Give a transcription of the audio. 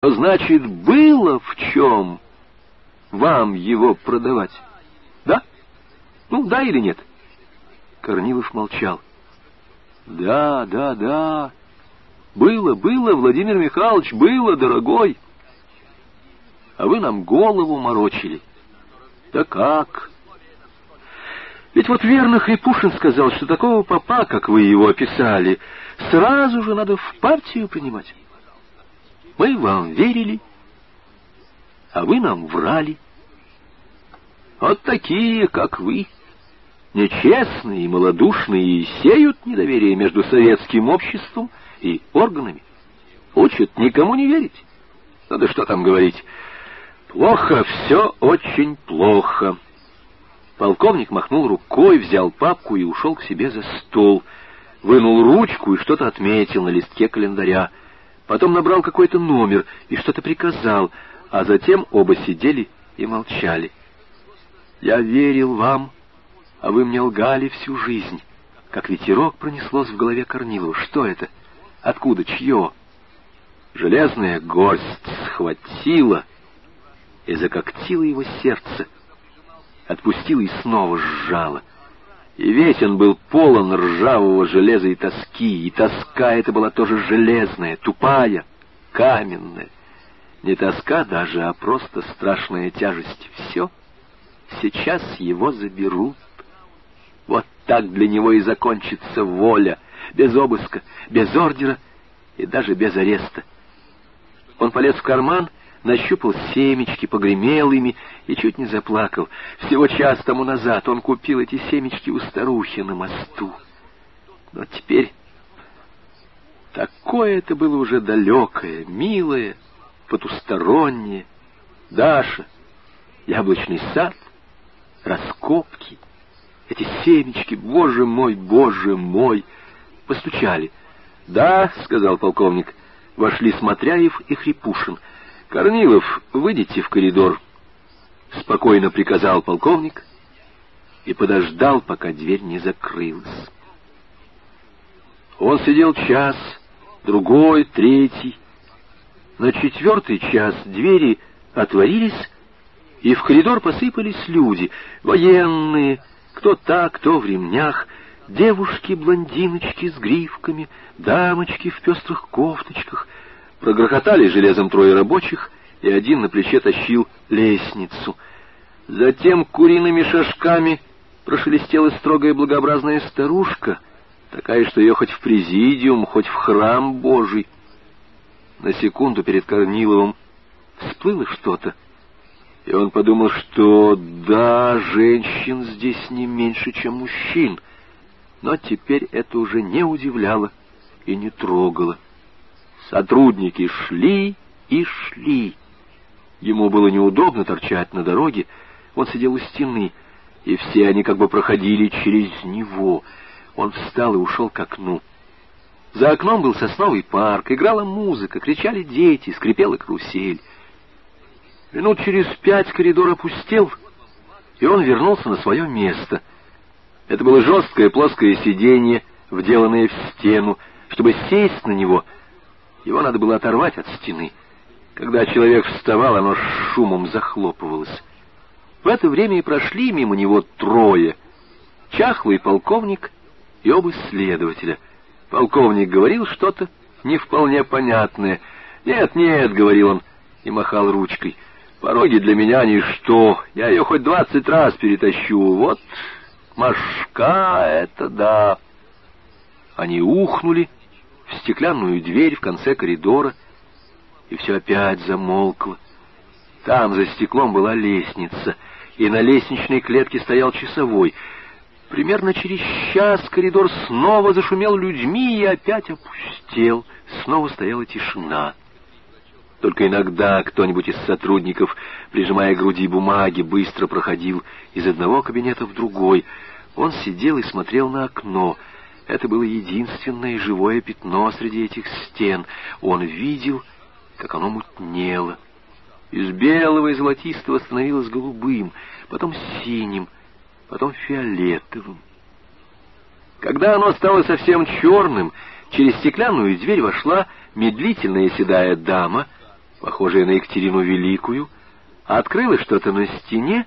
Значит, было в чем вам его продавать? Да? Ну, да или нет? Корнилов молчал. Да, да, да. Было, было, Владимир Михайлович, было, дорогой. А вы нам голову морочили. Да как? Ведь вот верно Хрипушин сказал, что такого папа, как вы его описали, сразу же надо в партию принимать. Мы вам верили, а вы нам врали. Вот такие, как вы, нечестные и малодушные, сеют недоверие между советским обществом и органами. Учат никому не верить. Да что там говорить. Плохо, все очень плохо. Полковник махнул рукой, взял папку и ушел к себе за стол. Вынул ручку и что-то отметил на листке календаря. Потом набрал какой-то номер и что-то приказал, а затем оба сидели и молчали. «Я верил вам, а вы мне лгали всю жизнь». Как ветерок пронеслось в голове Корнилова. Что это? Откуда? Чье? Железная горсть схватила и закоктила его сердце, отпустила и снова сжала — и весь он был полон ржавого железа и тоски, и тоска эта была тоже железная, тупая, каменная. Не тоска даже, а просто страшная тяжесть. Все, сейчас его заберут. Вот так для него и закончится воля, без обыска, без ордера и даже без ареста. Он полез в карман нащупал семечки, погремел ими и чуть не заплакал. Всего час тому назад он купил эти семечки у старухи на мосту. Но теперь такое это было уже далекое, милое, потустороннее. Даша, яблочный сад, раскопки, эти семечки, боже мой, боже мой, постучали. «Да», — сказал полковник, — вошли Смотряев и Хрипушин — «Корнилов, выйдите в коридор», — спокойно приказал полковник и подождал, пока дверь не закрылась. Он сидел час, другой, третий. На четвертый час двери отворились, и в коридор посыпались люди, военные, кто так, кто в ремнях, девушки-блондиночки с грифками, дамочки в пестрых кофточках — Прогрохотали железом трое рабочих, и один на плече тащил лестницу. Затем куриными шажками прошелестела строгая благообразная старушка, такая, что ее хоть в президиум, хоть в храм Божий. На секунду перед Корниловым всплыло что-то, и он подумал, что да, женщин здесь не меньше, чем мужчин, но теперь это уже не удивляло и не трогало. Сотрудники шли и шли. Ему было неудобно торчать на дороге, он сидел у стены, и все они как бы проходили через него. Он встал и ушел к окну. За окном был сосновый парк, играла музыка, кричали дети, скрипела карусель. Минут через пять коридор опустел, и он вернулся на свое место. Это было жесткое плоское сиденье, вделанное в стену. Чтобы сесть на него — его надо было оторвать от стены. Когда человек вставал, оно шумом захлопывалось. В это время и прошли мимо него трое. Чахлый полковник и оба следователя. Полковник говорил что-то не вполне понятное. «Нет, нет», — говорил он и махал ручкой, — «пороги для меня ничто. Я ее хоть двадцать раз перетащу. Вот Машка — это да». Они ухнули, в стеклянную дверь в конце коридора, и все опять замолкло. Там за стеклом была лестница, и на лестничной клетке стоял часовой. Примерно через час коридор снова зашумел людьми и опять опустел. Снова стояла тишина. Только иногда кто-нибудь из сотрудников, прижимая к груди бумаги, быстро проходил из одного кабинета в другой. Он сидел и смотрел на окно — это было единственное живое пятно среди этих стен. Он видел, как оно мутнело. Из белого и золотистого становилось голубым, потом синим, потом фиолетовым. Когда оно стало совсем черным, через стеклянную дверь вошла медлительная седая дама похожая на Екатерину Великую, открыла что-то на стене